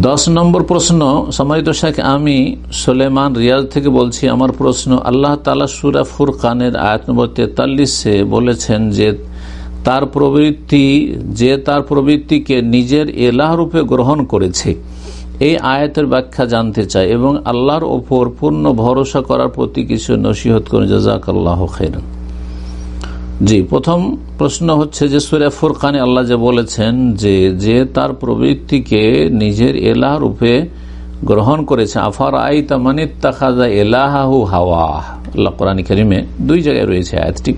দশ নম্বর প্রশ্ন, সম্মানিত শেখ, আমি সোলেমান রিয়াজ থেকে বলছি, আমার প্রশ্ন, আল্লাহ তালা সুরা ফুরকানের আয়াত নম্বর তেতাল্লিশে বলেছেন যে তার প্রবৃত্তি, যে তার প্রবৃত্তিকে নিজের এলাহ রূপে গ্রহণ করেছে। এই আয়াতের ব্যাখ্যা জানতে চাই এবং আল্লাহর ওপর পূর্ণ ভরসা করার প্রতি কিছু নসিহত করুন। জাজাক আল্লাহ খেরান জি, প্রথম প্রশ্ন হচ্ছে যে সুরে ফুরকানে আল্লাহ যে বলেছেন যে যে তার প্রবৃত্তিকে নিজের এলাহ রূপে গ্রহণ করেছে। আফার আই খাজা এলাহু হাওয়া আল্লাহ কোরআন করিমে দুই জায়গায় রয়েছে আয়াতটি।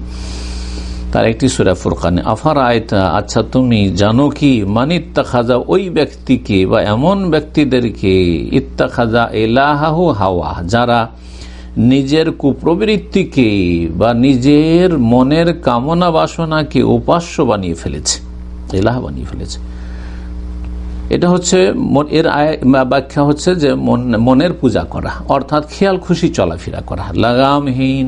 তার একটি সুরা ফুরকানে। আফার আয়তা আচ্ছা তুমি জানো কি? মান ইত্তা খাজা ওই ব্যক্তিকে বা এমন ব্যক্তিদেরকে ইত্তা খাজা এলাহু হাওয়া যারা নিজের কুপ্রবৃত্তিকে বা নিজের মনের কামনা বাসনাকে উপাস্য বানিয়ে ফেলেছে, এলাহ বানিয়ে ফেলেছে। এটা হচ্ছে এর ব্যাখ্যা হচ্ছে যে মনের পূজা করা, অর্থাৎ খেয়াল, খুশি, চলাফেরা করা, লাগামহীন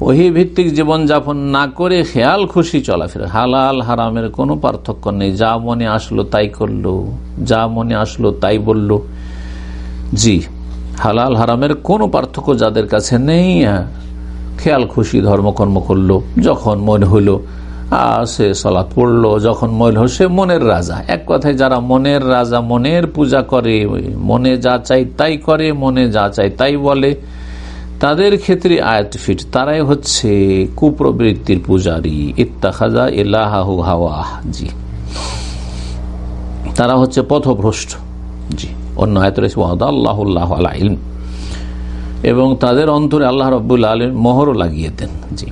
ওহি ভিত্তিক জীবনযাপন না করে খেয়াল, খুশি, চলাফেরা। হালাল, হারামের কোনো পার্থক্য নেই। যা মনে আসলো তাই করল, যা মনে আসলো তাই বলল। জি। হালাল হারামের কোনো পার্থক্য যাদের কাছে নেই খেয়াল, খুশি ধর্মকর্ম করল, যখন মনে হইল সে সলাৎ পড়ল, যখন মনে হল, সে মনের রাজা। এক কথায় যারা মনের রাজা, মনের পূজা করে, মনে যা চাই তাই করে, মনে যা চাই তাই বলে, তাদের ক্ষেত্রে আয়াত ফিট। তারাই হচ্ছে কুপ্রবৃত্তির পূজারী। ইত্তাখাজা এলাহু হাওয়া জি। তারা হচ্ছে পথভ্রষ্ট। জি। অন্য আয়ত রয়েছে ওয়াদাল্লাহুল্লাহ আলা ইলম। এবং তাদের অন্তরে আল্লাহ রব্বুল আলম মোহরও লাগিয়ে দেন। জি।